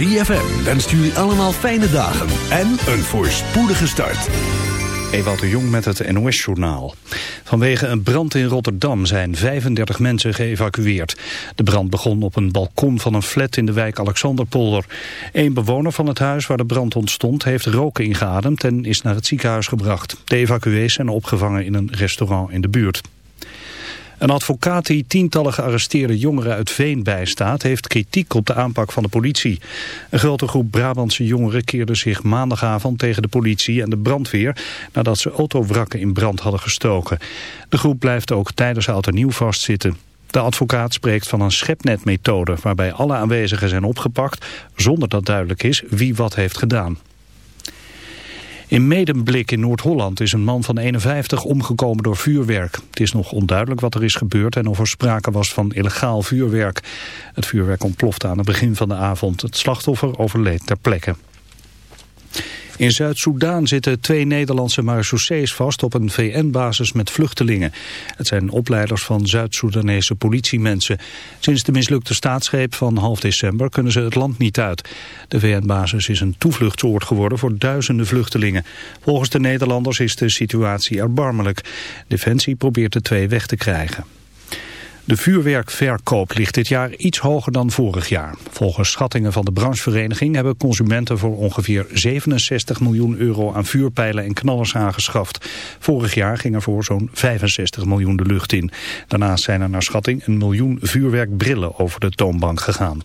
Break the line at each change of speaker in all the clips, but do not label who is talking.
ZFM wenst jullie allemaal fijne dagen en een voorspoedige start.
Ewald de Jong met het NOS-journaal. Vanwege een brand in Rotterdam zijn 35 mensen geëvacueerd. De brand begon op een balkon van een flat in de wijk Alexanderpolder. Een bewoner van het huis waar de brand ontstond heeft roken ingeademd en is naar het ziekenhuis gebracht. De evacuees zijn opgevangen in een restaurant in de buurt. Een advocaat die tientallen gearresteerde jongeren uit Veen bijstaat... heeft kritiek op de aanpak van de politie. Een grote groep Brabantse jongeren keerde zich maandagavond tegen de politie en de brandweer... nadat ze autowrakken in brand hadden gestoken. De groep blijft ook tijdens oud en vastzitten. De advocaat spreekt van een schepnetmethode... waarbij alle aanwezigen zijn opgepakt zonder dat duidelijk is wie wat heeft gedaan. In Medemblik in Noord-Holland is een man van 51 omgekomen door vuurwerk. Het is nog onduidelijk wat er is gebeurd en of er sprake was van illegaal vuurwerk. Het vuurwerk ontplofte aan het begin van de avond. Het slachtoffer overleed ter plekke. In Zuid-Soedan zitten twee Nederlandse marechaussees vast op een VN-basis met vluchtelingen. Het zijn opleiders van Zuid-Soedanese politiemensen. Sinds de mislukte staatsgreep van half december kunnen ze het land niet uit. De VN-basis is een toevluchtsoord geworden voor duizenden vluchtelingen. Volgens de Nederlanders is de situatie erbarmelijk. Defensie probeert de twee weg te krijgen. De vuurwerkverkoop ligt dit jaar iets hoger dan vorig jaar. Volgens schattingen van de branchevereniging hebben consumenten voor ongeveer 67 miljoen euro aan vuurpijlen en knallers aangeschaft. Vorig jaar ging er voor zo'n 65 miljoen de lucht in. Daarnaast zijn er naar schatting een miljoen vuurwerkbrillen over de toonbank gegaan.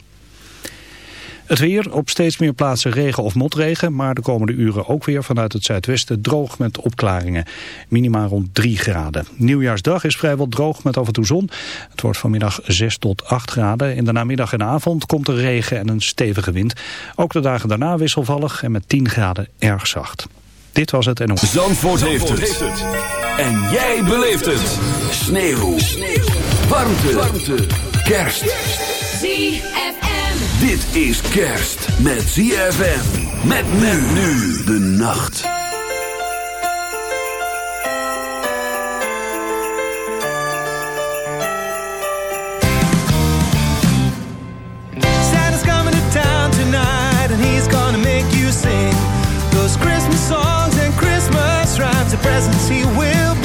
Het weer, op steeds meer plaatsen regen of motregen, maar de komende uren ook weer vanuit het zuidwesten droog met opklaringen. Minima rond 3 graden. Nieuwjaarsdag is vrijwel droog met af en toe zon. Het wordt vanmiddag 6 tot 8 graden. In de namiddag en avond komt er regen en een stevige wind. Ook de dagen daarna wisselvallig en met 10 graden erg zacht. Dit was het en
Zandvoort, Zandvoort heeft, het. En jij beleeft het. Sneeuw. Sneeuw. Warmte. Warmte. Kerst. Dit is kerst met ZFM. Met men nu de nacht.
Santa's coming to town tonight and he's gonna make you sing those Christmas songs and Christmas rhymes. The presents he will bring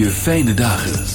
je fijne dagen.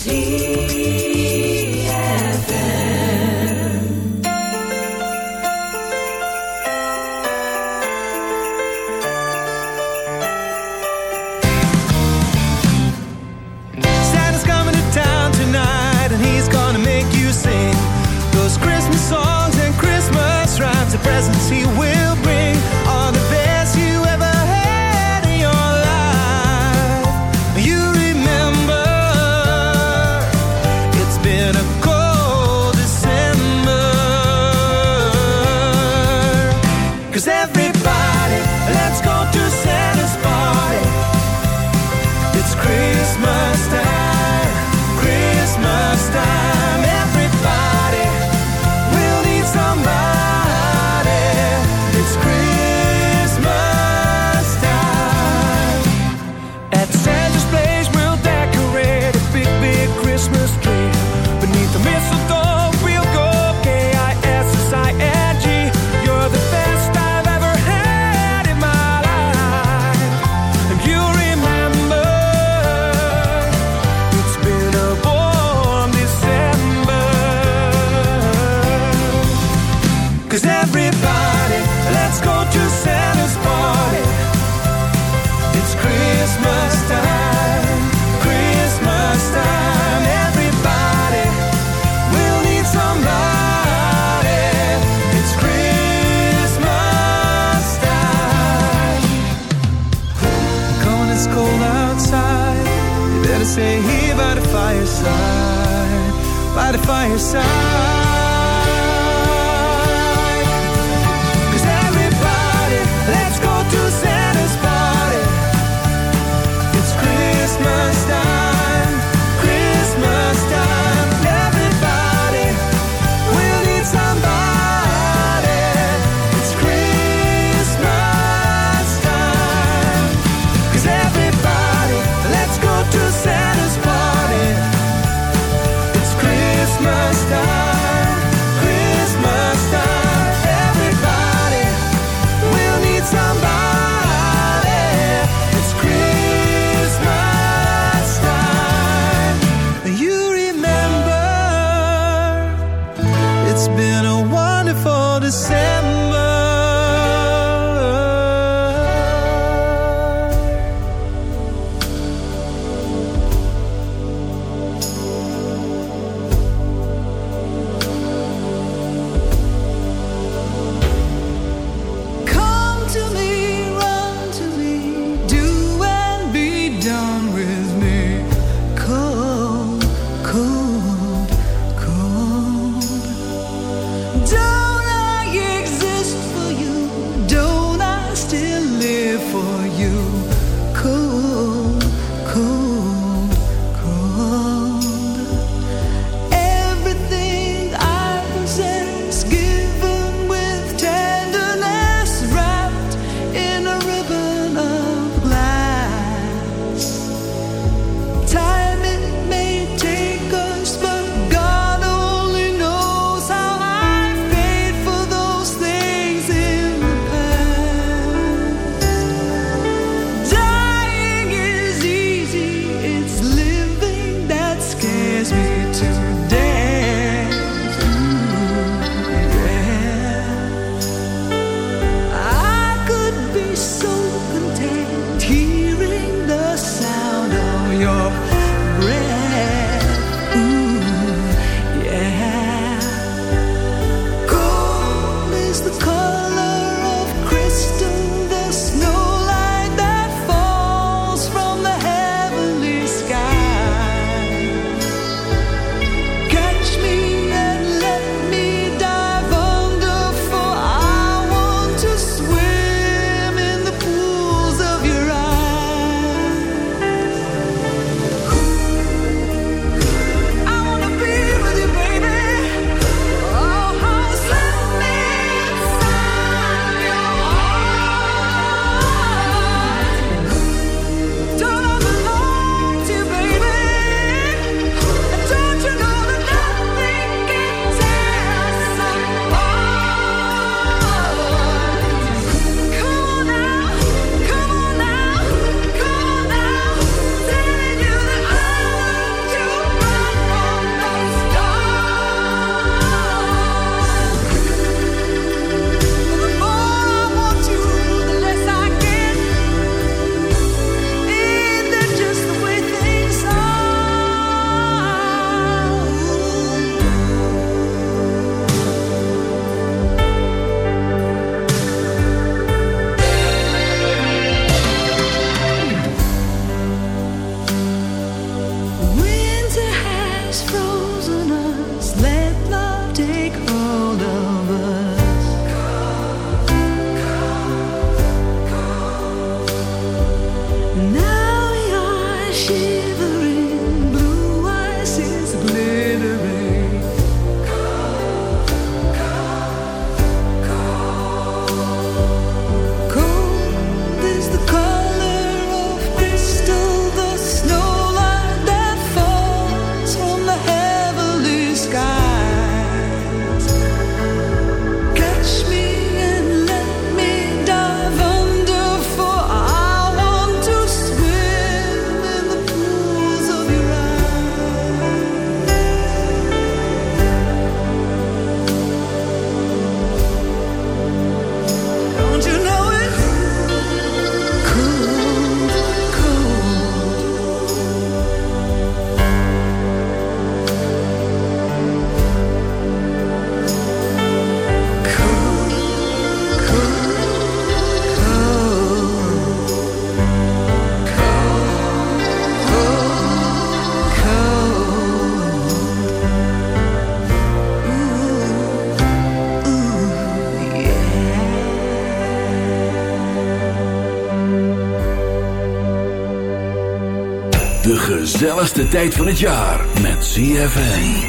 tijd van het jaar met CFN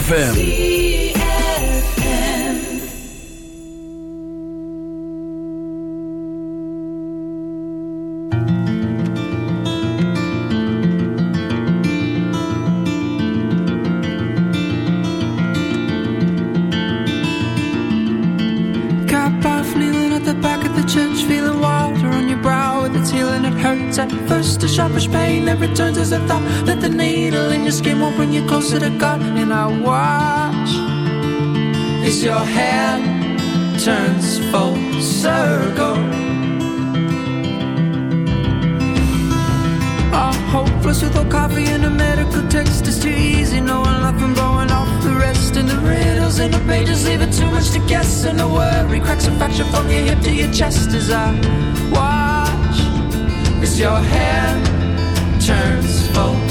ZFM.
Cap off, kneeling at the back of the church, feeling water on your brow with its healing, it hurts at first. A sharpish pain that returns as a thought. know when you're closer to God. And I watch as your hand turns full circle. I'm hopeless with no coffee and a medical text is too easy. Knowing life from blowing off the rest and the riddles in the pages leave it too much to guess. And the worry cracks a fracture from your hip to your chest as I watch as your hand turns full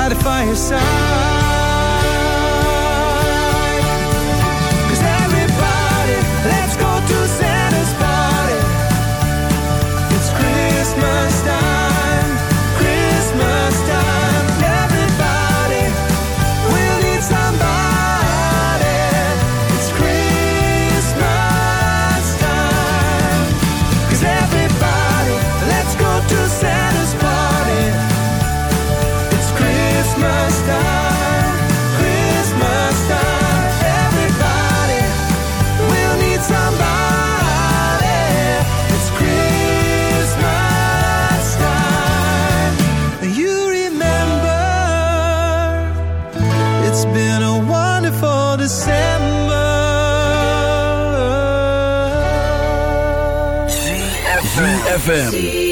by the fireside.
ZFM.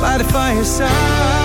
By the fireside.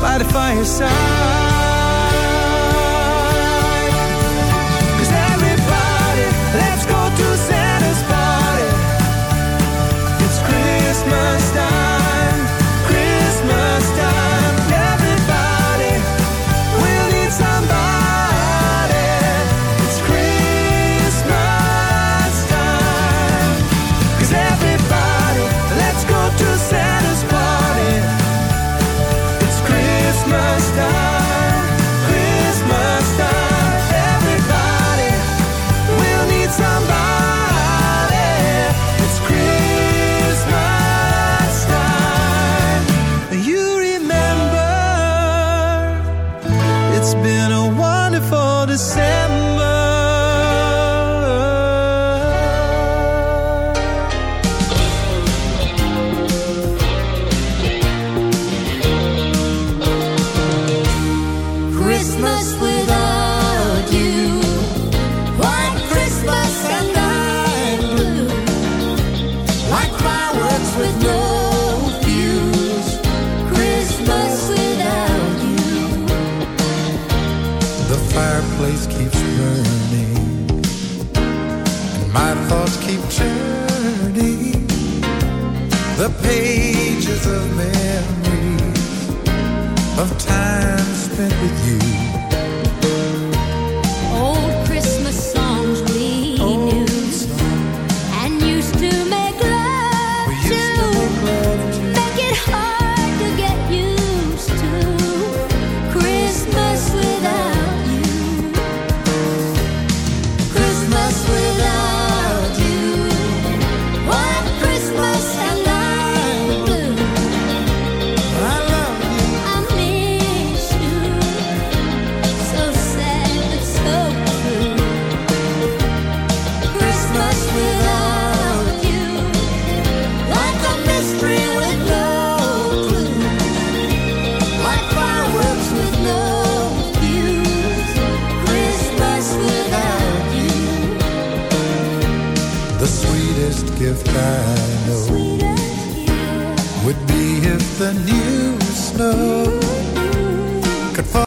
By the fireside.